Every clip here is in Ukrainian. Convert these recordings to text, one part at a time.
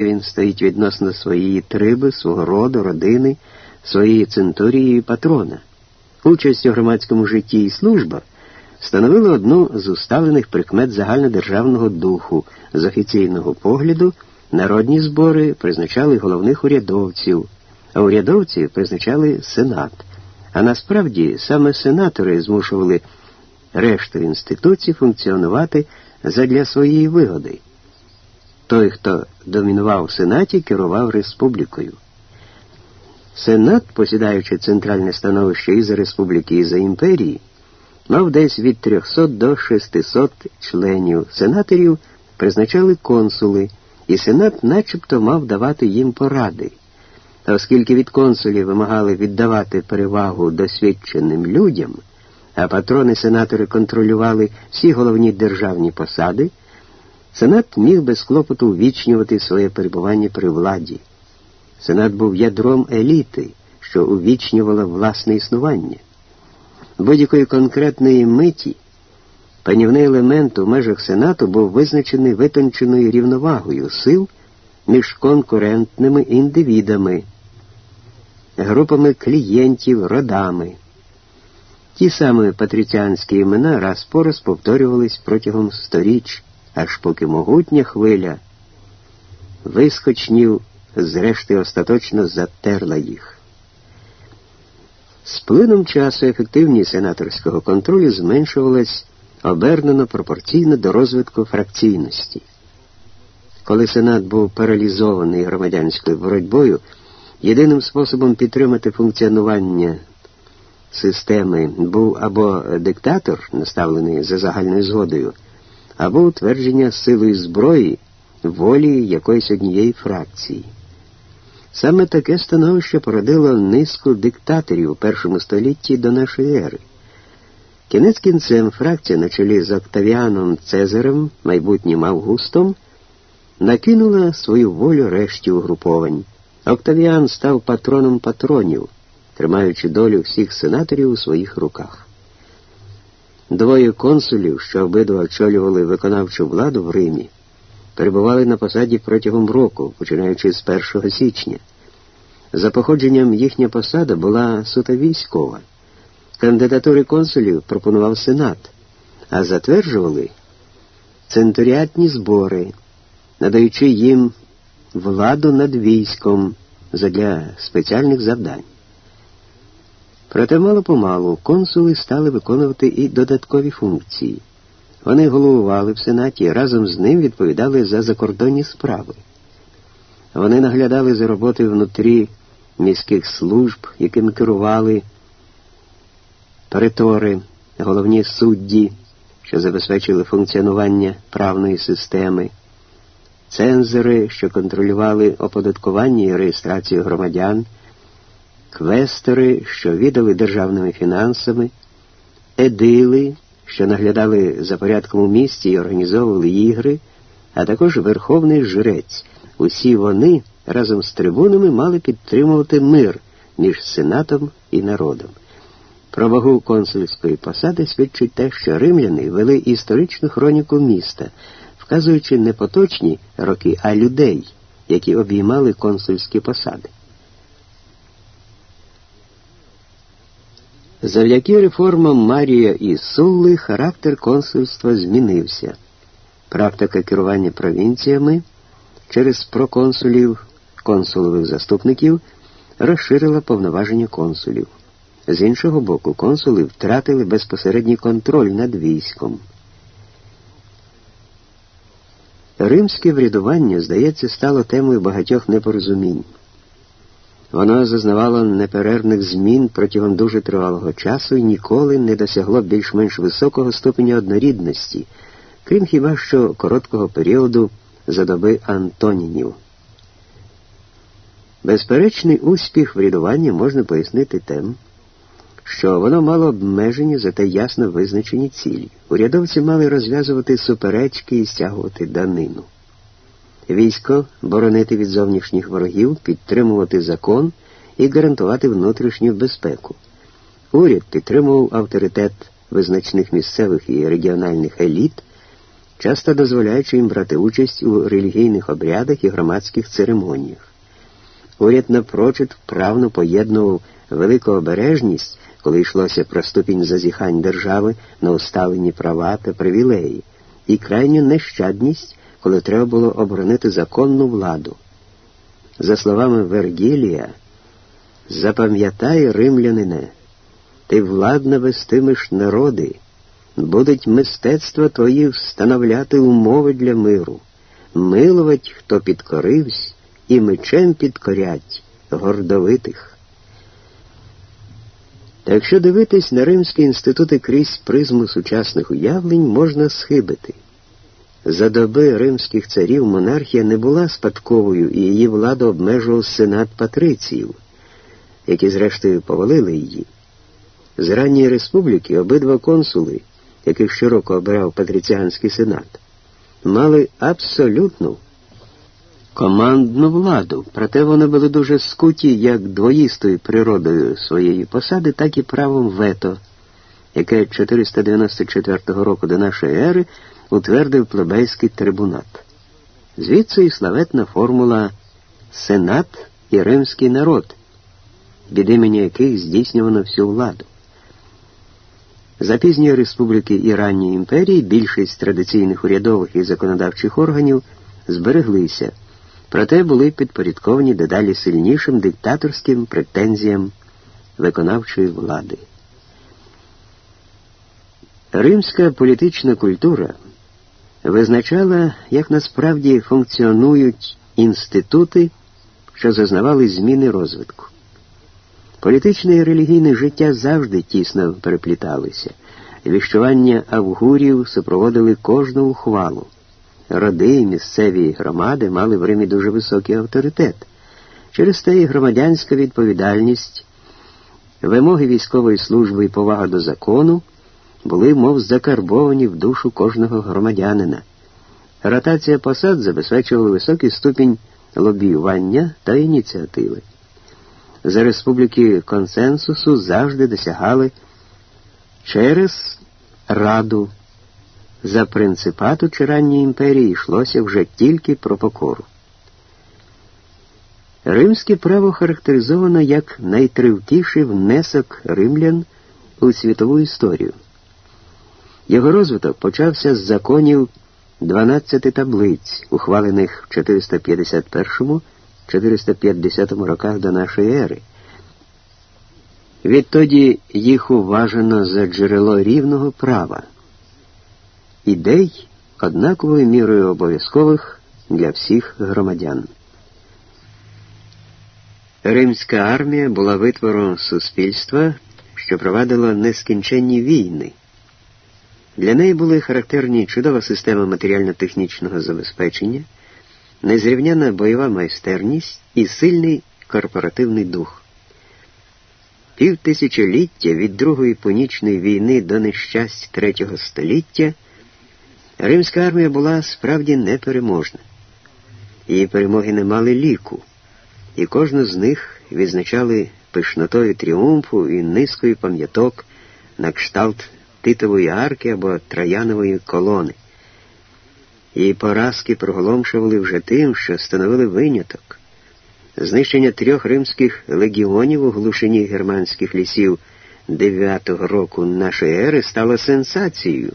він стоїть відносно своєї триби, свого роду, родини, своєї центурії і патрона. Участь у громадському житті і служба становили одну з уставлених прикмет загальнодержавного духу з офіційного погляду. Народні збори призначали головних урядовців, а урядовці призначали сенат. А насправді саме сенатори змушували решту інституцій функціонувати задля своєї вигоди. Той, хто домінував в Сенаті, керував республікою. Сенат, посідаючи центральне становище і за республіки, і за імперії, мав десь від 300 до 600 членів. Сенаторів призначали консули, і сенат начебто мав давати їм поради. Та оскільки від консулів вимагали віддавати перевагу досвідченим людям, а патрони-сенатори контролювали всі головні державні посади, Сенат міг без клопоту увічнювати своє перебування при владі. Сенат був ядром еліти, що увічнювала власне існування. Будь-якої конкретної миті панівний елемент у межах Сенату був визначений витонченою рівновагою сил між конкурентними індивідами, групами клієнтів, родами. Ті самі патріціанські імена раз по раз повторювались протягом сторіч, аж поки могутня хвиля вискочнів, зрештою остаточно затерла їх. З плином часу ефективність сенаторського контролю зменшувалась обернено пропорційно до розвитку фракційності. Коли Сенат був паралізований громадянською боротьбою, єдиним способом підтримати функціонування системи був або диктатор, наставлений за загальною згодою, або утвердження силою зброї волі якоїсь однієї фракції. Саме таке становище породило низку диктаторів у першому столітті до нашої ери. Кінець кінцем фракція на чолі з Октавіаном Цезарем, майбутнім Августом, накинула свою волю решті угруповань. Октавіан став патроном патронів, тримаючи долю всіх сенаторів у своїх руках. Двоє консулів, що обидва очолювали виконавчу владу в Римі, перебували на посаді протягом року, починаючи з 1 січня. За походженням їхня посада була суто військова. Кандидатури консулів пропонував Сенат, а затверджували центуріатні збори, надаючи їм владу над військом задля спеціальних завдань. Проте мало помалу консули стали виконувати і додаткові функції. Вони головували в Сенаті і разом з ним відповідали за закордонні справи. Вони наглядали за роботою внутрі міських служб, якими керували перетори, головні судді, що забезпечили функціонування правної системи, цензори, що контролювали оподаткування і реєстрацію громадян, квестори, що віддали державними фінансами, едили, що наглядали за порядком у місті і організовували ігри, а також верховний жрець. Усі вони разом з трибунами мали підтримувати мир між сенатом і народом. Про вагу консульської посади свідчить те, що римляни вели історичну хроніку міста, вказуючи не поточні роки, а людей, які обіймали консульські посади. Завдяки реформам Марія і Сулли характер консульства змінився. Практика керування провінціями через проконсулів, консулових заступників розширила повноваження консулів. З іншого боку, консули втратили безпосередній контроль над військом. Римське врядування, здається, стало темою багатьох непорозумінь. Воно зазнавало неперервних змін протягом дуже тривалого часу і ніколи не досягло більш-менш високого ступеня однорідності, крім хіба що короткого періоду за доби Антонінів. Безперечний успіх врядування можна пояснити тим, що воно мало обмежені, зате ясно визначені цілі. Урядовці мали розв'язувати суперечки і стягувати данину. Військо боронити від зовнішніх ворогів, підтримувати закон і гарантувати внутрішню безпеку. Уряд підтримував авторитет визначних місцевих і регіональних еліт, часто дозволяючи їм брати участь у релігійних обрядах і громадських церемоніях. Уряд напрочуд вправно поєднував велику обережність, коли йшлося про ступінь зазіхань держави на уставлені права та привілеї, і крайню нещадність, коли треба було оборонити законну владу. За словами Вергілія, запам'ятай, римлянине, ти владно вестимеш народи, будуть мистецтва твої встановляти умови для миру, милувать, хто підкоривсь, і мечем підкорять гордовитих. Та якщо дивитись на римські інститути крізь призму сучасних уявлень, можна схибити. За доби римських царів монархія не була спадковою і її владу обмежував сенат патриціїв, які зрештою повалили її. З ранньої республіки обидва консули, яких щороку обирав патриціанський сенат, мали абсолютну командну владу, проте вони були дуже скуті як двоїстою природою своєї посади, так і правом вето, яке 494 року до нашої ери утвердив плебейський трибунат. Звідси і славетна формула Сенат і римський народ, від імені яких здійснювано всю владу. За пізньої республіки і ранньої імперії більшість традиційних урядових і законодавчих органів збереглися, проте були підпорядковані дедалі сильнішим диктаторським претензіям виконавчої влади. Римська політична культура визначала, як насправді функціонують інститути, що зазнавали зміни розвитку. Політичне і релігійне життя завжди тісно перепліталися. Віщування авгурів супроводили кожну ухвалу. Роди і місцеві громади мали в Римі дуже високий авторитет. Через те і громадянська відповідальність, вимоги військової служби і повага до закону були, мов закарбовані в душу кожного громадянина. Ротація посад забезпечувала високий ступінь лобіювання та ініціативи. За республіки консенсусу завжди досягали через Раду. За принципату чи ранньої імперії йшлося вже тільки про покору. Римське право характеризовано як найтривкіший внесок римлян у світову історію. Його розвиток почався з законів 12 таблиць, ухвалених в 451-450 роках до нашої ери. Відтоді їх уважено за джерело рівного права, ідей однаковою мірою обов'язкових для всіх громадян. Римська армія була витвором суспільства, що провадило нескінченні війни. Для неї були характерні чудова система матеріально-технічного забезпечення, незрівняна бойова майстерність і сильний корпоративний дух. Півтисячоліття від Другої Понічної війни до нещасть третього століття римська армія була справді непереможна. Її перемоги не мали ліку, і кожну з них відзначали пишнотою тріумфу і низкою пам'яток на кшталт Титової арки або Троянової колони. Її поразки проголомшували вже тим, що становили виняток. Знищення трьох римських легіонів у глушині германських лісів 9-го року нашої ери стало сенсацією,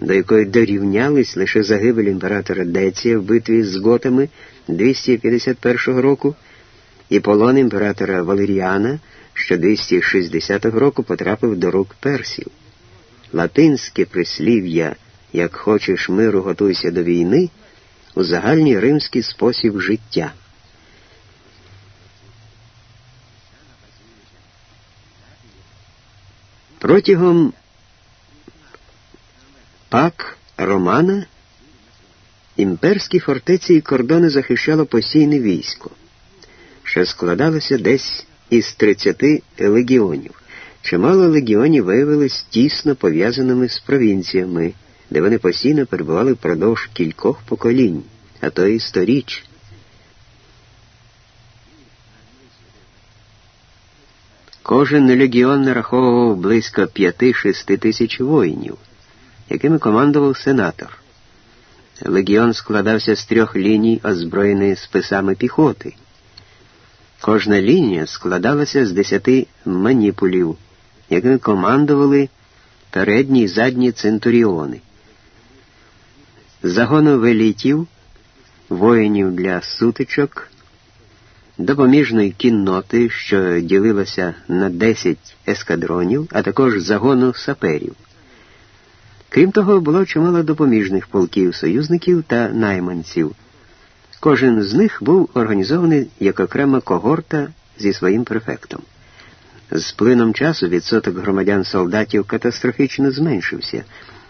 до якої дорівнялись лише загибель імператора Деція в битві з готами 251 року і полон імператора Валеріана, що 260 року потрапив до рук персів. Латинське прислів'я як хочеш миру, готуйся до війни у загальний римський спосіб життя. Протягом пак Романа імперські фортеці і кордони захищало постійне військо, що складалося десь із 30 легіонів. Чимало легіонів виявились тісно пов'язаними з провінціями, де вони постійно перебували впродовж кількох поколінь, а то й сторіч. Кожен легіон нараховував близько 5-6 тисяч воїнів, якими командував сенатор. легіон складався з трьох ліній, озброєних списами піхоти. Кожна лінія складалася з десяти маніпулів, якими командували передні і задні центуріони. Загону велітів, воїнів для сутичок, допоміжної кінноти, що ділилася на 10 ескадронів, а також загону саперів. Крім того, було чимало допоміжних полків союзників та найманців. Кожен з них був організований як окрема когорта зі своїм префектом. З плином часу відсоток громадян солдатів катастрофічно зменшився,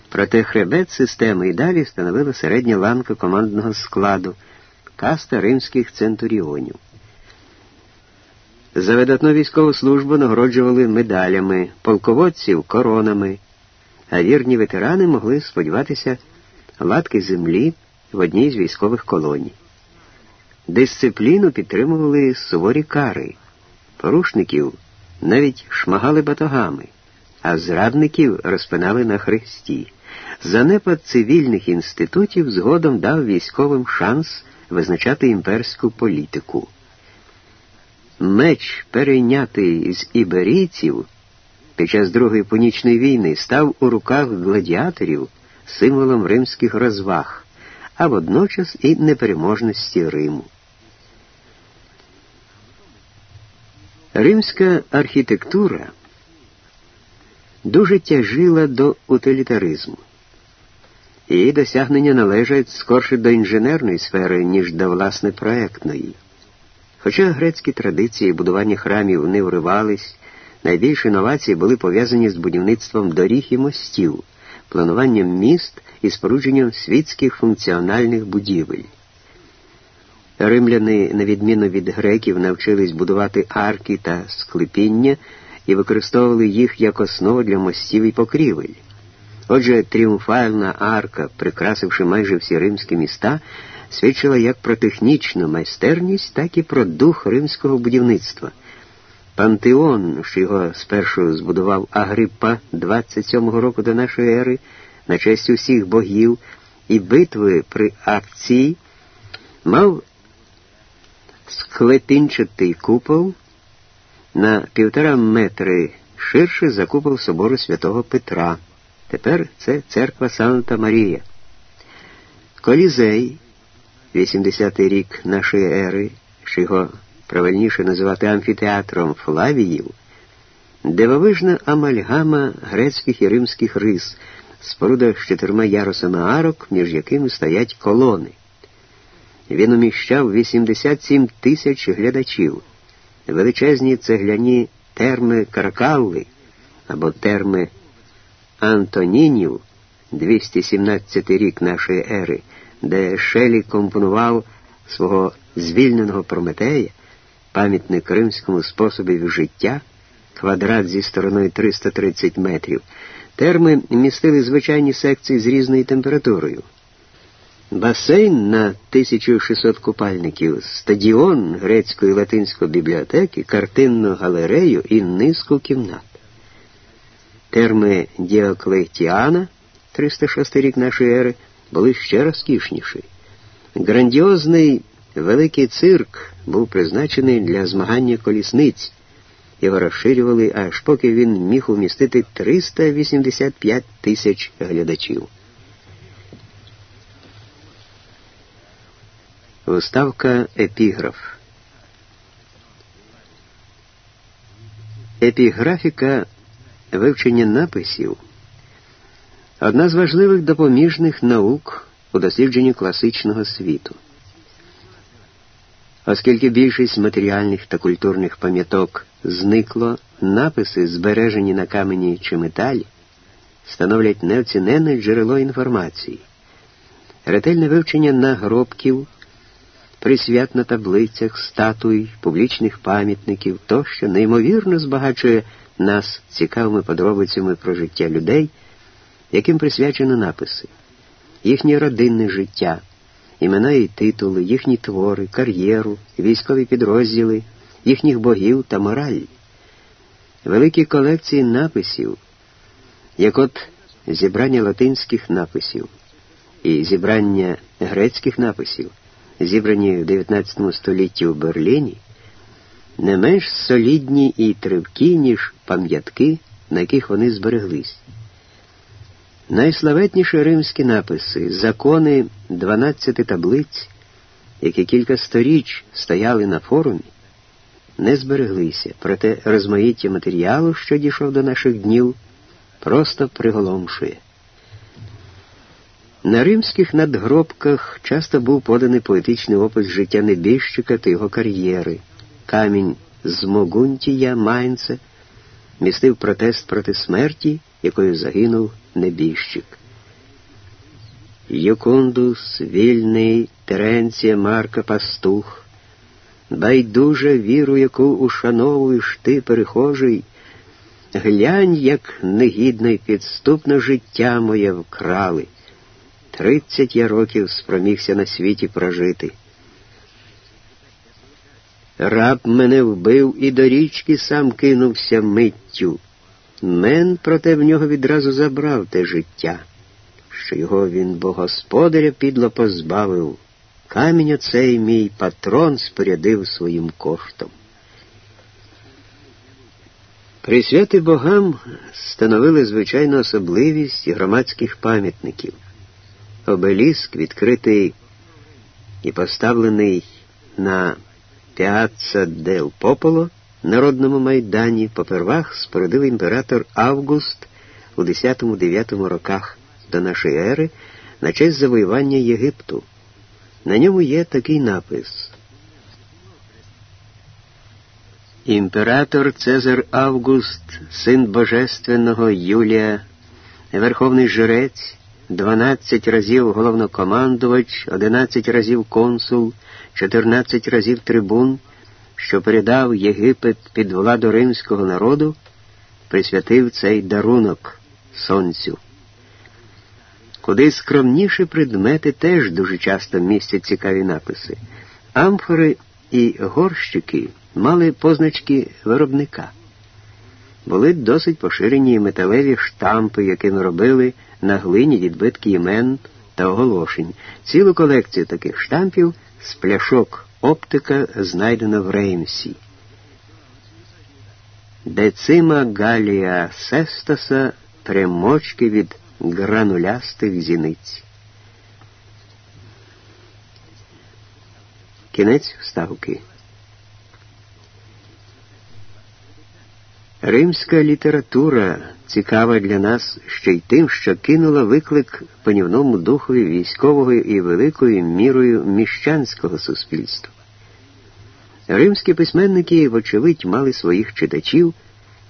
проте хребет системи і далі становила середня ланка командного складу, каста римських центуріонів. За видатну військову службу нагороджували медалями, полководців коронами, а вірні ветерани могли сподіватися латки землі в одній з військових колоній. Дисципліну підтримували суворі кари, порушників навіть шмагали батогами, а зрадників розпинали на хресті. Занепад цивільних інститутів згодом дав військовим шанс визначати імперську політику. Меч, перейнятий з іберійців, під час Другої Понічної війни став у руках гладіаторів символом римських розваг, а водночас і непереможності Риму. Римська архітектура дуже тяжила до утилітаризму. Її досягнення належать скорше до інженерної сфери, ніж до власне проектної. Хоча грецькі традиції будування храмів не вривались, найбільші інновації були пов'язані з будівництвом доріг і мостів, плануванням міст і спорудженням світських функціональних будівель. Римляни, на відміну від греків, навчились будувати арки та склепіння і використовували їх як основу для мостів і покрівель. Отже, тріумфальна арка, прикрасивши майже всі римські міста, свідчила як про технічну майстерність, так і про дух римського будівництва. Пантеон, що його спершу збудував Агриппа 27-го року до нашої ери, на честь усіх богів, і битви при акції, мав склепінчатий купол на півтора метри ширше за купол собору святого Петра. Тепер це церква Санта Марія. Колізей, 80-й рік нашої ери, що його правильніше називати амфітеатром Флавіїв, дивовижна амальгама грецьких і римських рис, споруда з чотирма ярусами арок, між якими стоять колони. Він уміщав 87 тисяч глядачів, величезні цегляні терми Каракалли або терми Антонінів, 217 рік нашої ери, де Шелі компонував свого звільненого Прометея, пам'ятник римському способі життя, квадрат зі стороною 330 метрів. Терми містили звичайні секції з різною температурою. Басейн на 1600 купальників, стадіон грецької латинської бібліотеки, картинну галерею і низку кімнат. Терми Діоклетіана, 306 рік нашої ери, були ще розкішніші. Грандіозний великий цирк був призначений для змагання колісниць. Його розширювали, аж поки він міг умістити 385 тисяч глядачів. Вставка епіграф. Епіграфіка вивчення написів одна з важливих допоміжних наук у дослідженні класичного світу. Оскільки більшість матеріальних та культурних пам'яток зникло, написи, збережені на камені чи металі, становлять неоціненне джерело інформації. Ретельне вивчення нагробків присвят на таблицях, статуй, публічних пам'ятників тощо неймовірно збагачує нас цікавими подробицями про життя людей, яким присвячено написи, їхнє родинне життя, імена і титули, їхні твори, кар'єру, військові підрозділи, їхніх богів та мораль. Великі колекції написів, як от зібрання латинських написів і зібрання грецьких написів, зібрані в 19 столітті у Берліні, не менш солідні і тривкі, ніж пам'ятки, на яких вони збереглись. Найславетніші римські написи, закони 12 таблиць, які кілька сторіч стояли на форумі, не збереглися, проте розмаїття матеріалу, що дійшов до наших днів, просто приголомшує. На римських надгробках часто був поданий поетичний опис життя небіжчика та його кар'єри. Камінь з Могунтія Майнце містив протест проти смерті, якою загинув небіжчик. Юкундус, Вільний, Теренція, Марка Пастух, байдуже віру, яку ушановуєш ти, перехожий, глянь, як негідно й підступно життя моє вкрали. Тридцять я років спромігся на світі прожити. Раб мене вбив і до річки сам кинувся миттю. Мен, проте в нього відразу забрав те життя, що його він богосподаря підло позбавив. Камінь оцей мій патрон спорядив своїм коштом. Присвяти богам становили звичайну особливість громадських пам'ятників. Обеліск, відкритий і поставлений на Піацца дел Пополо, народному майдані, попервах спорудив імператор Август у 10-9 роках до нашої ери на честь завоювання Єгипту. На ньому є такий напис. Імператор Цезар Август, син Божественного Юлія, верховний жрець, 12 разів головнокомандувач, 11 разів консул, 14 разів трибун, що передав Єгипет під владу римського народу, присвятив цей дарунок сонцю. Куди скромніші предмети теж дуже часто містять цікаві написи. Амфори і горщики мали позначки виробника. Були досить поширені металеві штампи, якими робили на глині відбитки імен та оголошень. Цілу колекцію таких штампів з пляшок оптика знайдено в Реймсі. Децима Галія Сестаса примочки від гранулястих зіниць. Кінець вставки. Римська література цікава для нас ще й тим, що кинула виклик панівному духові військового і великою мірою міщанського суспільства. Римські письменники, вочевидь, мали своїх читачів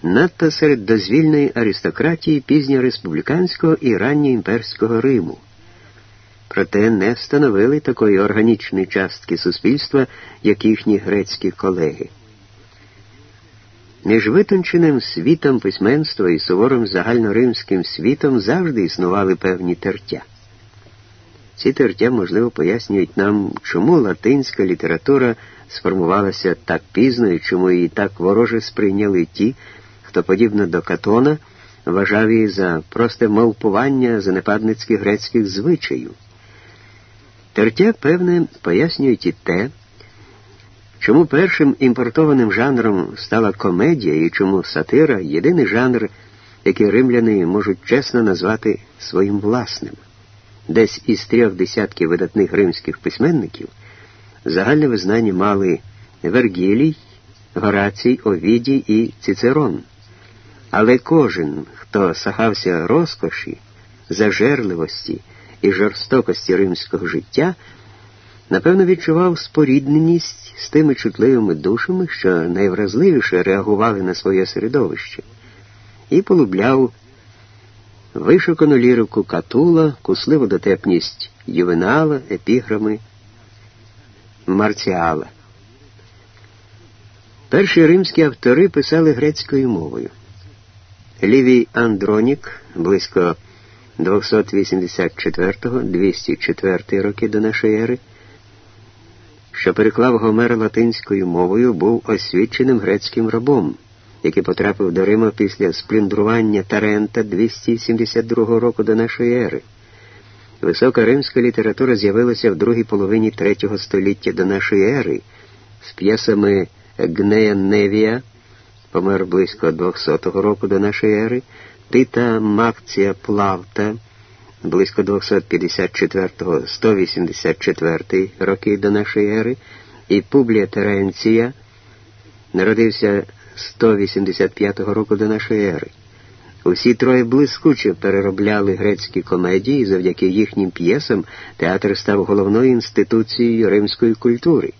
надто серед дозвільної аристократії пізньореспубліканського і ранньоімперського Риму. Проте не становили такої органічної частки суспільства, як їхні грецькі колеги. Між витонченим світом письменства і суворим загальноримським світом завжди існували певні тертя. Ці тертя, можливо, пояснюють нам, чому латинська література сформувалася так пізно і чому її так вороже сприйняли ті, хто, подібно до Катона, вважав її за просте мовпування занепадницьких грецьких звичаїв. Тертя, певне, пояснюють і те, чому першим імпортованим жанром стала комедія і чому сатира єдиний жанр, який римляни можуть чесно назвати своїм власним. Десь із трьох десятків видатних римських письменників загальне визнання мали Вергілій, Горацій, Овідій і Цицерон. Але кожен, хто сахався розкоші, зажерливості і жорстокості римського життя, напевно, відчував спорідненість з тими чутливими душами, що найвразливіше реагували на своє середовище, і полюбляв вишукану лірику Катула, кусливу дотепність ювенала, епіграми Марціала. Перші римські автори писали грецькою мовою. Лівій Андронік близько 284-204 роки до нашої ери, що переклав Гомера латинською мовою, був освіченим грецьким рабом, який потрапив до Рима після спліндрування Тарента 272 року до нашої ери. Висока римська література з'явилася в другій половині третього століття до нашої ери з п'єсами Гнея Невія, помер близько 200 року до нашої ери, Тита Макція Плавта, близько 254-184 роки до нашої ери, і Публія Теренція, народився 185 року до нашої ери. Усі троє блискуче переробляли грецькі комедії, завдяки їхнім п'єсам театр став головною інституцією римської культури.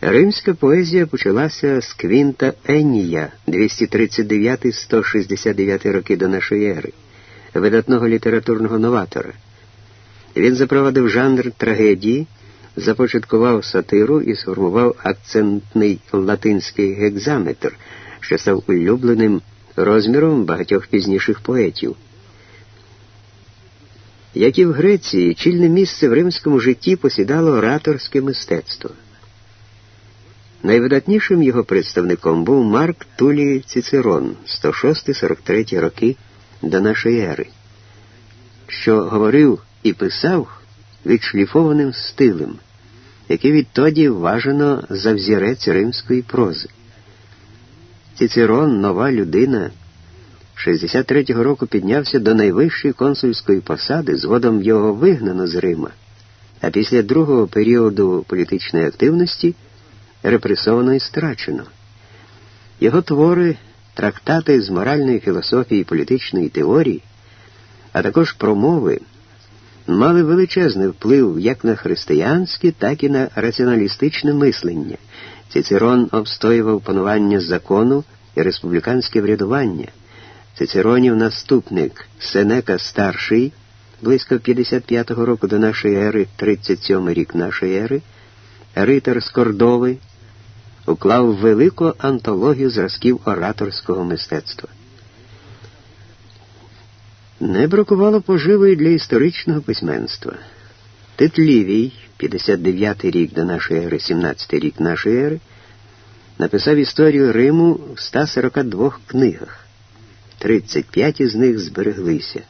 Римська поезія почалася з Квінта Енія 239-169 роки до нашої ери, видатного літературного новатора. Він запровадив жанр трагедії, започаткував сатиру і сформував акцентний латинський гекзаметр, що став улюбленим розміром багатьох пізніших поетів. Як і в Греції, чільне місце в римському житті посідало ораторське мистецтво. Найвидатнішим його представником був Марк Тулій Цицерон, 106-43 роки до нашої ери, що говорив і писав відшліфованим стилем, який відтоді вважано за взірець римської прози. Цицерон, нова людина, 63-го року піднявся до найвищої консульської посади, згодом його вигнано з Рима, а після другого періоду політичної активності репресовано і страчено. Його твори, трактати з моральної філософії і політичної теорії, а також промови мали величезний вплив як на християнське, так і на раціоналістичне мислення. Цицерон обстоював панування закону і республіканське врядування. Цицеронів наступник Сенека Старший, близько 55-го року до нашої ери, 37-й рік нашої ери, Ритер з уклав велику антологію зразків ораторського мистецтва. Не бракувало поживи для історичного письменства. Тит Лівій, 59 рік до нашої ери, 17 й рік нашої ери, написав історію Риму в 142 книгах. 35 із них збереглися.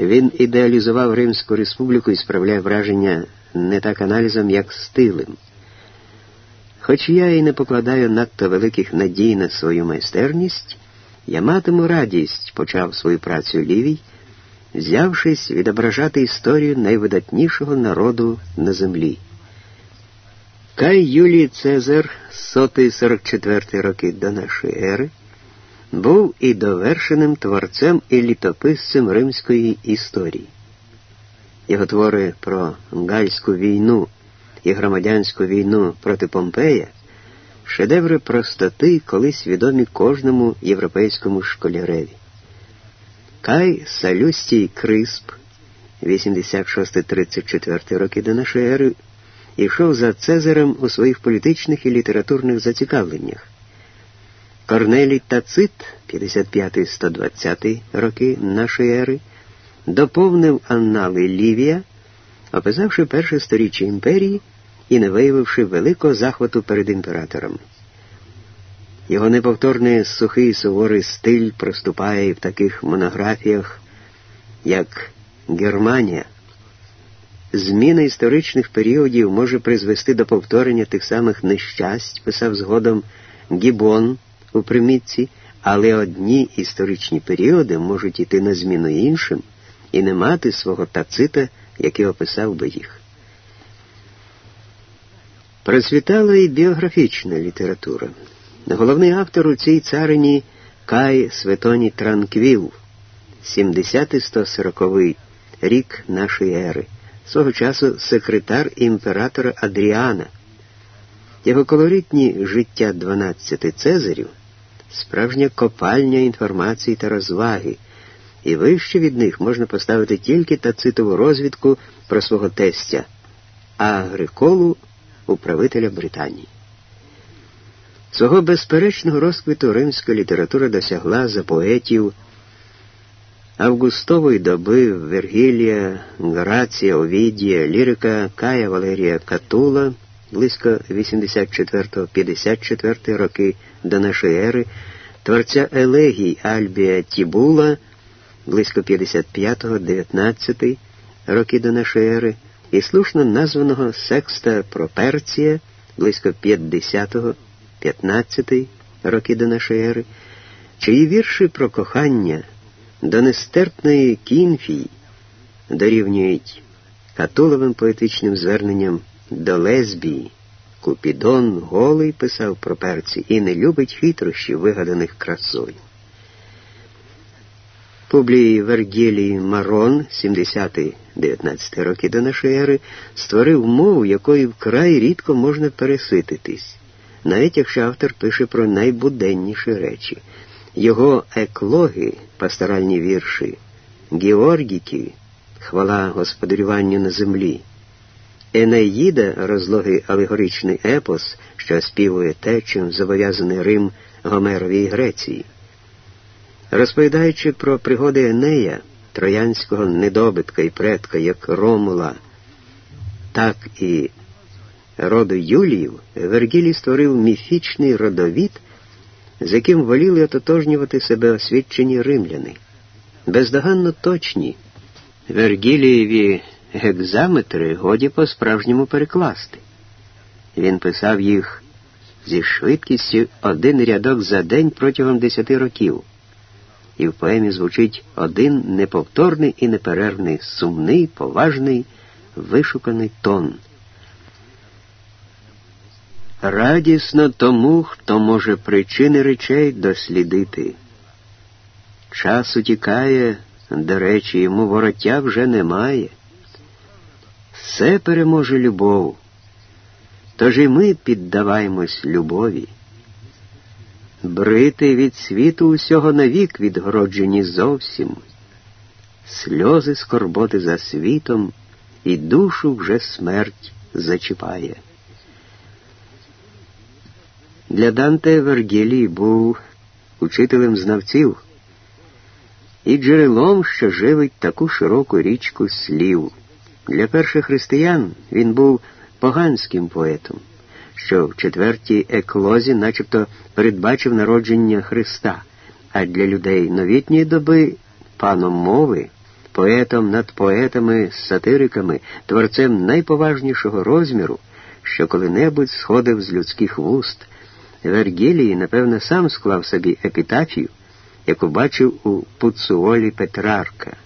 Він ідеалізував Римську республіку і справляє враження не так аналізом, як стилем. Хоч я і не покладаю надто великих надій на свою майстерність, я матиму радість, почав свою працю Лівій, взявшись відображати історію найвидатнішого народу на землі. Кай Юлій Цезар, 144 роки до нашої ери, був і довершеним творцем і літописцем римської історії. Його твори про Гальську війну і громадянську війну проти Помпея шедеври простоти, колись відомі кожному європейському школяреві. Кай Салюстій Крисп, 86-34 роки до нашої ери, йшов за Цезарем у своїх політичних і літературних зацікавленнях. Корнелій Тацит, 55-120 роки нашої ери, доповнив анали Лівія, описавши перше сторіччя імперії і не виявивши великого захвату перед імператором. Його неповторний сухий суворий стиль проступає і в таких монографіях, як Германія. Зміна історичних періодів може призвести до повторення тих самих нещасть, писав згодом Гібон у примітці, але одні історичні періоди можуть іти на зміну іншим і не мати свого тацита, який описав би їх. Процвітала і біографічна література. Головний автор у цій царині Кай Светоні Транквіл, 70-140 рік нашої ери, свого часу секретар імператора Адріана. Його колоритні життя 12 Цезарів, справжня копальня інформації та розваги, і вище від них можна поставити тільки тацитову розвідку про свого тестя, а Агриколу управителя Британії. Свого безперечного розквіту римська література досягла за поетів Августової доби Вергілія, Горація, Овідія, лірика Кая Валерія Катула близько 84-54 роки до нашої ери, творця Елегій Альбія Тібула, близько 55-19 роки до нашої ери, і слушно названого Секста Проперція близько 50-15 роки до нашої ери, чиї вірші про кохання до нестерпної кінфії дорівнюють Катуловим поетичним зверненням до лесбії. Купідон голий писав про перці і не любить хитрощів, вигаданих красою. Публій Вергілій Марон, 70-19 роки до нашої ери, створив мову, якою вкрай рідко можна пересититись, навіть якщо автор пише про найбуденніші речі. Його еклоги, пасторальні вірші, Георгіки, хвала господарюванню на землі. Енеїда розлогий алегоричний епос, що співує те, чим зобов'язаний Рим Гомеровій Греції. Розповідаючи про пригоди Енея, троянського недобитка і предка, як Ромула, так і роду Юліїв, Вергілій створив міфічний родовід, з яким воліли ототожнювати себе освічені римляни. Бездоганно точні Вергілієві гекзаметри годі по-справжньому перекласти. Він писав їх зі швидкістю один рядок за день протягом десяти років і в поемі звучить один неповторний і неперервний, сумний, поважний, вишуканий тон. Радісно тому, хто може причини речей дослідити. Час утікає, до речі, йому вороття вже немає. Все переможе любов, тож і ми піддаваємось любові брити від світу усього навік відгороджені зовсім, сльози скорботи за світом, і душу вже смерть зачіпає. Для Данте Вергілій був учителем знавців і джерелом, що живить таку широку річку слів. Для перших християн він був поганським поетом що в четвертій еклозі начебто передбачив народження Христа, а для людей новітньої доби паном мови, поетом над поетами, сатириками, творцем найповажнішого розміру, що коли-небудь сходив з людських вуст. Вергілій, напевно, сам склав собі епітафію, яку бачив у Пуцуолі Петрарка.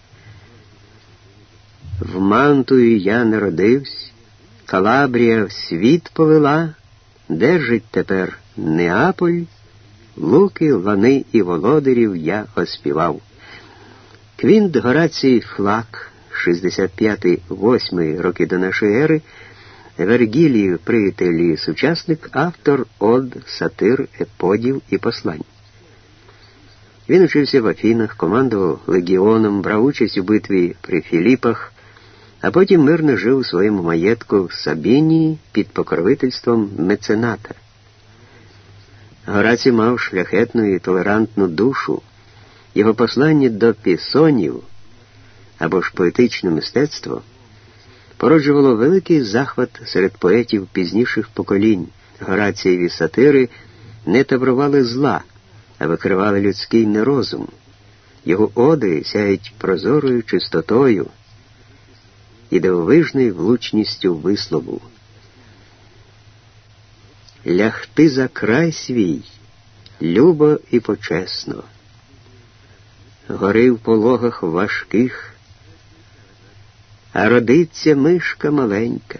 В Мантую я народився, Калабрія в світ повела, Держить тепер Неаполь, луки, лани і володарів я оспівав. Квінт Горацій Флак, 65-8 роки до нашої ери, Вергілій, приятель і сучасник, автор од, сатир, еподів і послань. Він учився в Афінах, командував легіоном, брав участь у битві при Філіпах а потім мирно жив у своєму маєтку в Сабінії під покровительством мецената. Гораці мав шляхетну і толерантну душу, його послання до пісонів або ж поетичне мистецтво породжувало великий захват серед поетів пізніших поколінь. Горацієві сатири не таврували зла, а викривали людський нерозум. Його оди сяють прозорою чистотою і дивовижною влучністю вислову. Лягти за край свій, любо і почесно, гори в пологах важких, а родиться мишка маленька.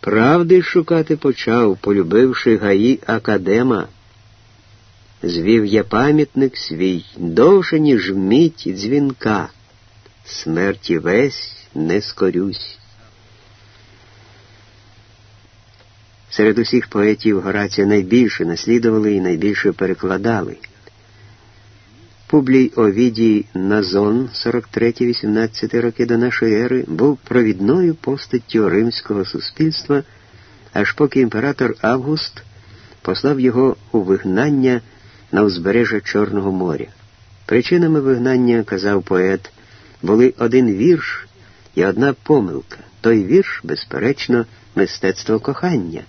Правди шукати почав, полюбивши гаї академа звів я пам'ятник свій довше, ніж мить дзвінка, смерті весь не скорюсь. Серед усіх поетів Горація найбільше наслідували і найбільше перекладали. Публій Овідій Назон, 43-18 роки до нашої ери, був провідною постаттю римського суспільства, аж поки імператор Август послав його у вигнання на узбережжя Чорного моря. Причинами вигнання, казав поет, були один вірш і одна помилка. Той вірш, безперечно, мистецтво кохання,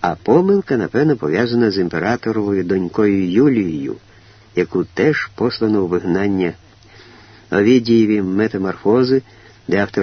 а помилка, напевно, пов'язана з імператоровою донькою Юлією, яку теж послано у вигнання Овідієві метаморфози, де автор